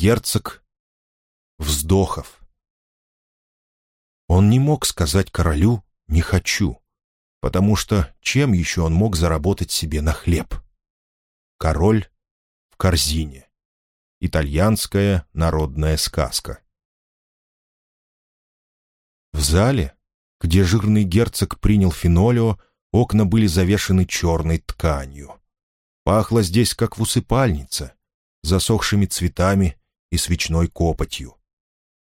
герцог вздохов. Он не мог сказать королю «не хочу», потому что чем еще он мог заработать себе на хлеб? Король в корзине. Итальянская народная сказка. В зале, где жирный герцог принял фенолио, окна были завешены черной тканью. Пахло здесь, как в усыпальнице, засохшими цветами и свечной копотью.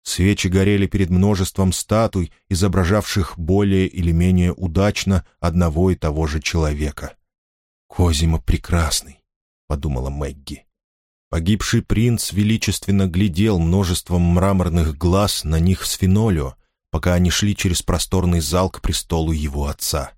Свечи горели перед множеством статуй, изображавших более или менее удачно одного и того же человека. «Козима прекрасный», — подумала Мэгги. Погибший принц величественно глядел множеством мраморных глаз на них с фенолио, пока они шли через просторный зал к престолу его отца.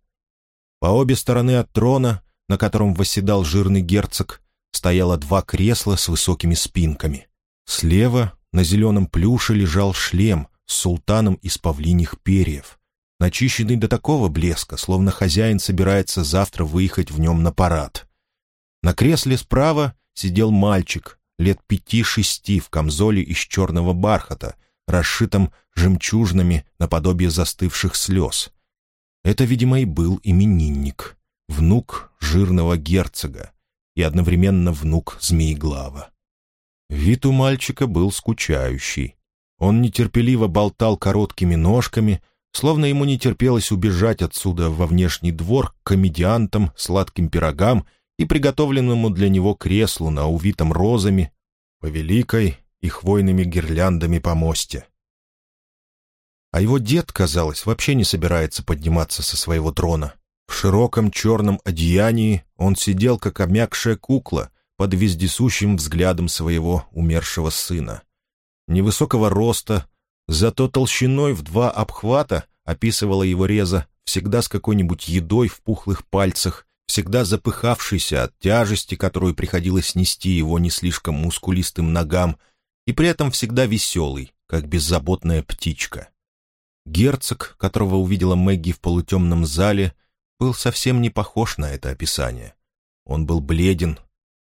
По обе стороны от трона, на котором восседал жирный герцог, стояло два кресла с высокими спинками. Слева на зеленом плюше лежал шлем с султаном из павлиних перьев, начищенный до такого блеска, словно хозяин собирается завтра выехать в нем на парад. На кресле справа сидел мальчик, лет пяти-шести в камзоле из черного бархата, расшитом жемчужными наподобие застывших слез. Это, видимо, и был именинник, внук жирного герцога и одновременно внук Змееглава. Вид у мальчика был скучающий. Он нетерпеливо болтал короткими ножками, словно ему не терпелось убежать отсюда во внешний двор к комедиантам, сладким пирогам и приготовленному для него креслу на увитом розами, по великой и хвойными гирляндами помосте. А его дед, казалось, вообще не собирается подниматься со своего трона. В широком черном одеянии он сидел, как обмякшая кукла, под вездесущим взглядом своего умершего сына. Невысокого роста, зато толщиной в два обхвата описывала его реза, всегда с какой-нибудь едой в пухлых пальцах, всегда запыхавшийся от тяжести, которую приходилось нести его не слишком мускулистым ногам, и при этом всегда веселый, как беззаботная птичка. Герцог, которого увидела Мэгги в полутемном зале, был совсем не похож на это описание. Он был бледен,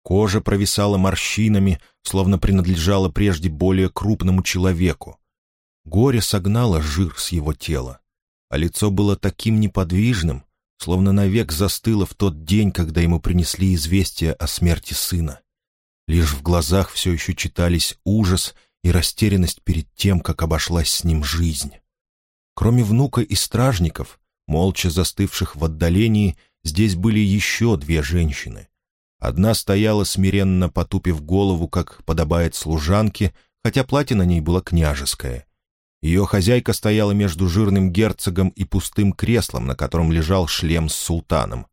Кожа провисала морщинами, словно принадлежала прежде более крупному человеку. Горе согнало жир с его тела, а лицо было таким неподвижным, словно навек застыло в тот день, когда ему принесли известие о смерти сына. Лишь в глазах все еще читались ужас и растерянность перед тем, как обошлась с ним жизнь. Кроме внука и стражников, молча застывших в отдалении, здесь были еще две женщины. Одна стояла смиренно потупив голову, как подобает служанке, хотя платье на ней было княжеское. Ее хозяйка стояла между жирным герцогом и пустым креслом, на котором лежал шлем с султаном.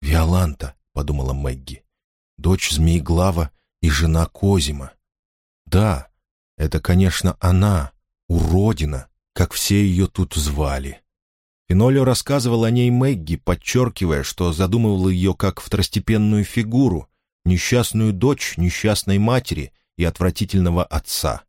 «Виоланта», — подумала Мэгги, — «дочь Змееглава и жена Козима». «Да, это, конечно, она, уродина, как все ее тут звали». Фенолио рассказывал о ней Мэгги, подчеркивая, что задумывал ее как второстепенную фигуру, несчастную дочь несчастной матери и отвратительного отца.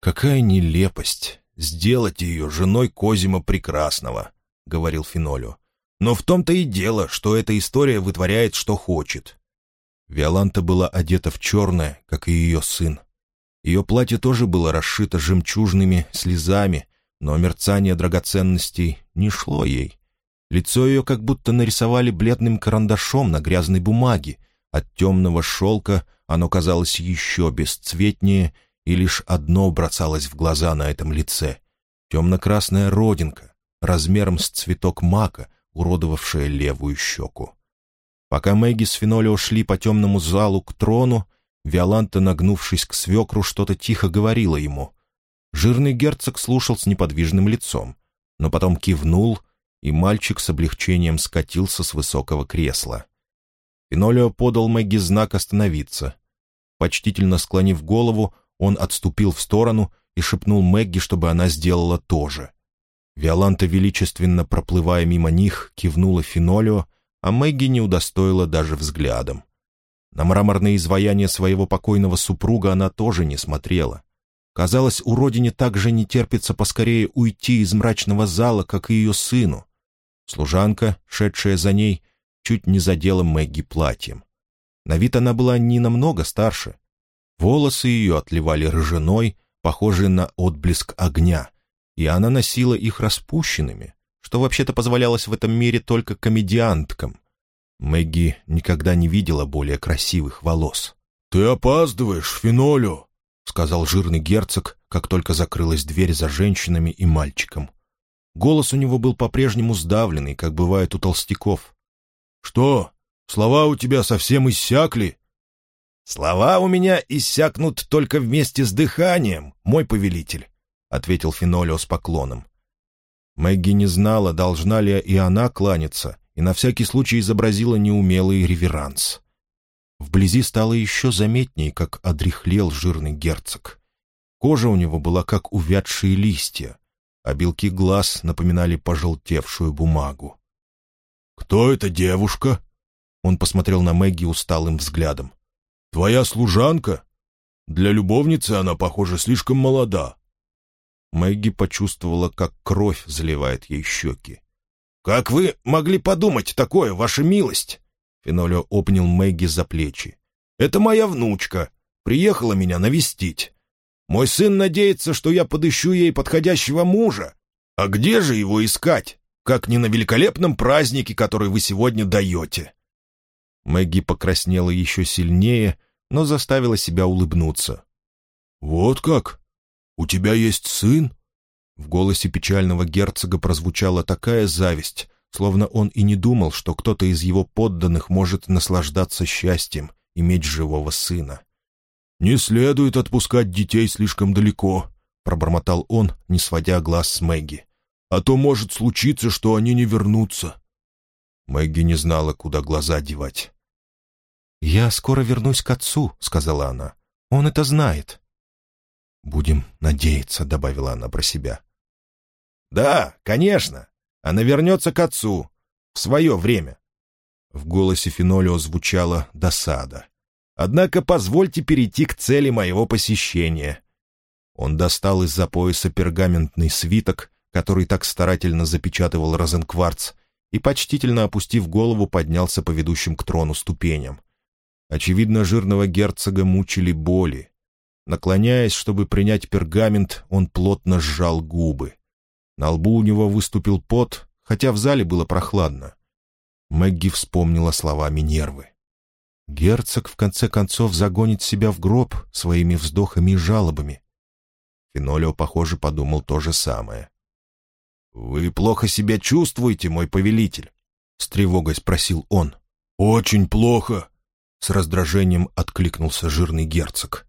«Какая нелепость сделать ее женой Козима Прекрасного», — говорил Фенолио. «Но в том-то и дело, что эта история вытворяет, что хочет». Виоланта была одета в черное, как и ее сын. Ее платье тоже было расшито жемчужными слезами, но мерцание драгоценностей не шло ей. Лицо ее как будто нарисовали бледным карандашом на грязной бумаге. От темного шелка оно казалось еще бесцветнее, и лишь одно бросалось в глаза на этом лице — темно-красная родинка, размером с цветок мака, уродовавшая левую щеку. Пока Мэгги с Фенолио шли по темному залу к трону, Виоланта, нагнувшись к свекру, что-то тихо говорила ему. Жирный герцог слушал с неподвижным лицом, но потом кивнул, и мальчик с облегчением скатился с высокого кресла. Пинолео подал Мэгги знак остановиться. Почтительно склонив голову, он отступил в сторону и шепнул Мэгги, чтобы она сделала то же. Виоланта, величественно проплывая мимо них, кивнула Финолео, а Мэгги не удостоила даже взглядом. На мраморное изваяние своего покойного супруга она тоже не смотрела. Казалось, уродине так же не терпится поскорее уйти из мрачного зала, как и ее сыну. Служанка, шедшая за ней, чуть не задела Мэгги платьем. На вид она была не намного старше. Волосы ее отливали рыжиной, похожей на отблеск огня, и она носила их распущенными, что вообще-то позволялось в этом мире только комедианткам. Мэгги никогда не видела более красивых волос. «Ты опаздываешь, Фенолю!» — сказал жирный герцог, как только закрылась дверь за женщинами и мальчиком. Голос у него был по-прежнему сдавленный, как бывает у толстяков. «Что, слова у тебя совсем иссякли?» «Слова у меня иссякнут только вместе с дыханием, мой повелитель», — ответил Фенолио с поклоном. Мэгги не знала, должна ли и она кланяться, и на всякий случай изобразила неумелый реверанс. Вблизи стало еще заметнее, как одряхлел жирный герцог. Кожа у него была как увядшие листья, а белки глаз напоминали пожелтевшую бумагу. «Кто эта девушка?» Он посмотрел на Мэгги усталым взглядом. «Твоя служанка? Для любовницы она, похоже, слишком молода». Мэгги почувствовала, как кровь заливает ей щеки. «Как вы могли подумать такое, ваша милость?» Фенолио обнял Мэгги за плечи. «Это моя внучка. Приехала меня навестить. Мой сын надеется, что я подыщу ей подходящего мужа. А где же его искать, как не на великолепном празднике, который вы сегодня даете?» Мэгги покраснела еще сильнее, но заставила себя улыбнуться. «Вот как? У тебя есть сын?» В голосе печального герцога прозвучала такая зависть, словно он и не думал, что кто-то из его подданных может наслаждаться счастьем, иметь живого сына. «Не следует отпускать детей слишком далеко», — пробормотал он, не сводя глаз с Мэгги. «А то может случиться, что они не вернутся». Мэгги не знала, куда глаза девать. «Я скоро вернусь к отцу», — сказала она. «Он это знает». «Будем надеяться», — добавила она про себя. «Да, конечно. Она вернется к отцу. В свое время». В голосе Фенолио звучала досада. «Однако позвольте перейти к цели моего посещения». Он достал из-за пояса пергаментный свиток, который так старательно запечатывал Розенкварц, и, почтительно опустив голову, поднялся по ведущим к трону ступеням. Очевидно, жирного герцога мучили боли. Наклоняясь, чтобы принять пергамент, он плотно сжал губы. На лбу у него выступил пот, хотя в зале было прохладно. Мэгги вспомнила слова Минервы. «Герцог, в конце концов, загонит себя в гроб своими вздохами и жалобами». Фенолио, похоже, подумал то же самое. «Вы плохо себя чувствуете, мой повелитель?» — с тревогой спросил он. «Очень плохо», — с раздражением откликнулся жирный герцог.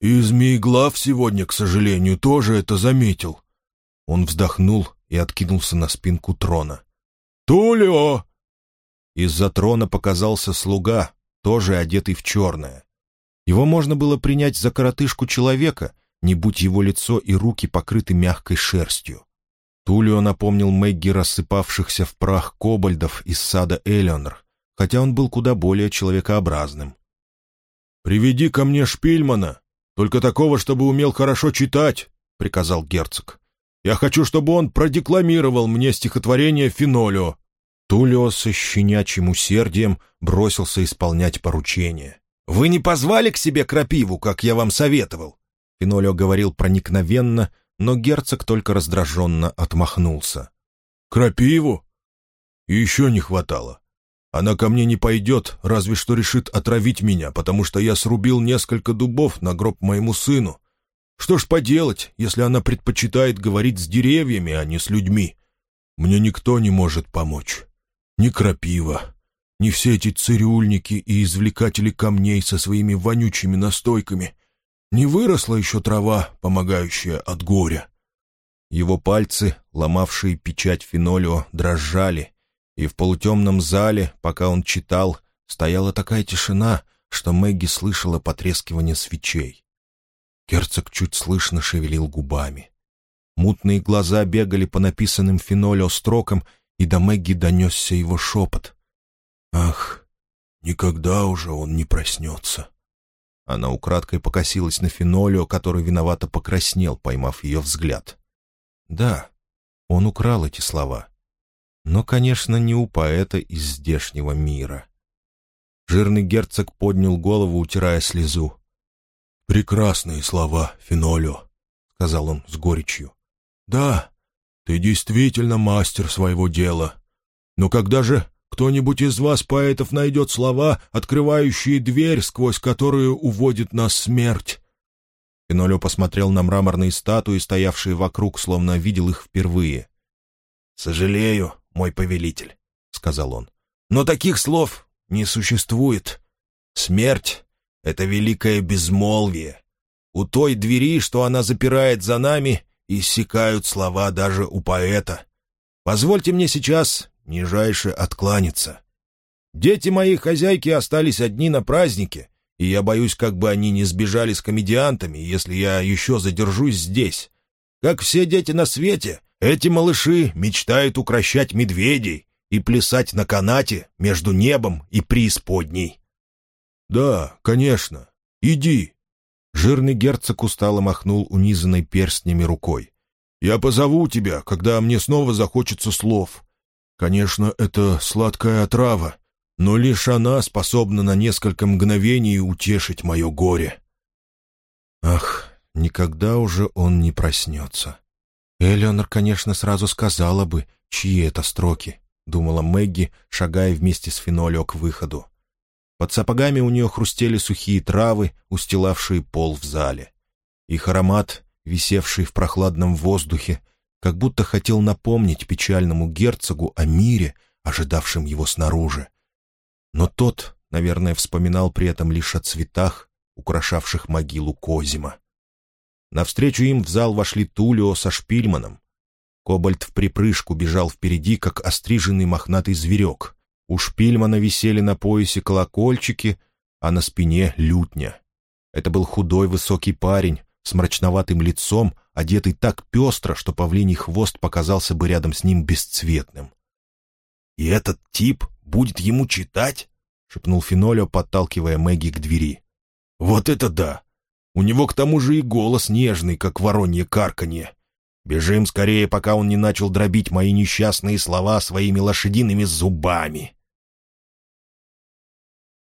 «И Змееглав сегодня, к сожалению, тоже это заметил. Он вздохнул и откинулся на спинку трона. «Тулио!» Из-за трона показался слуга, тоже одетый в черное. Его можно было принять за коротышку человека, не будь его лицо и руки покрыты мягкой шерстью. Тулио напомнил Мэгги рассыпавшихся в прах кобальдов из сада Элеонор, хотя он был куда более человекообразным. «Приведи ко мне Шпильмана, только такого, чтобы умел хорошо читать», — приказал герцог. Я хочу, чтобы он продекламировал мне стихотворение Фенолио». Тулио со щенячьим усердием бросился исполнять поручение. «Вы не позвали к себе крапиву, как я вам советовал?» Фенолио говорил проникновенно, но герцог только раздраженно отмахнулся. «Крапиву? еще не хватало. Она ко мне не пойдет, разве что решит отравить меня, потому что я срубил несколько дубов на гроб моему сыну, что ж поделать, если она предпочитает говорить с деревьями, а не с людьми? Мне никто не может помочь. Ни крапива, ни все эти цирюльники и извлекатели камней со своими вонючими настойками. Не выросла еще трава, помогающая от горя. Его пальцы, ломавшие печать фенолио, дрожали, и в полутемном зале, пока он читал, стояла такая тишина, что Мэгги слышала потрескивание свечей. Герцог чуть слышно шевелил губами. Мутные глаза бегали по написанным фенолео строкам, и до Мэгги донесся его шепот. «Ах, никогда уже он не проснется». Она украдкой покосилась на фенолео, который виновато покраснел, поймав ее взгляд. Да, он украл эти слова. Но, конечно, не у поэта из здешнего мира. Жирный герцог поднял голову, утирая слезу «Прекрасные слова, Фенолио», — сказал он с горечью. «Да, ты действительно мастер своего дела. Но когда же кто-нибудь из вас, поэтов, найдет слова, открывающие дверь, сквозь которую уводит нас смерть?» Фенолио посмотрел на мраморные статуи, стоявшие вокруг, словно видел их впервые. «Сожалею, мой повелитель», — сказал он, — «но таких слов не существует. Смерть — это великое безмолвие. У той двери, что она запирает за нами, иссякают слова даже у поэта. Позвольте мне сейчас нижайше откланяться. Дети моей хозяйки остались одни на празднике, и я боюсь, как бы они не сбежали с комедиантами, если я еще задержусь здесь. Как все дети на свете, эти малыши мечтают укращать медведей и плясать на канате между небом и преисподней. «Да, конечно. Иди». Жирный герцог устало махнул унизанной перстнями рукой. «Я позову тебя, когда мне снова захочется слов. Конечно, это сладкая отрава, но лишь она способна на несколько мгновений утешить мое горе». Ах, никогда уже он не проснется. Элеонор, конечно, сразу сказала бы, чьи это строки, думала Мэгги, шагая вместе с Фенолио к выходу. Под сапогами у нее хрустели сухие травы, устилавшие пол в зале. Их аромат, висевший в прохладном воздухе, как будто хотел напомнить печальному герцогу о мире, ожидавшем его снаружи. Но тот, наверное, вспоминал при этом лишь о цветах, украшавших могилу Козима. Навстречу им в зал вошли Тулио со Шпильманом. Кобальт в припрыжку бежал впереди, как остриженный мохнатый зверек. У Шпильмана висели на поясе колокольчики, а на спине — лютня. Это был худой высокий парень с мрачноватым лицом, одетый так пестро, что павлиний хвост показался бы рядом с ним бесцветным. «И этот тип будет ему читать?» — шепнул Фенолио, подталкивая Мэгги к двери. «Вот это да! У него к тому же и голос нежный, как воронье карканье. Бежим скорее, пока он не начал дробить мои несчастные слова своими лошадиными зубами.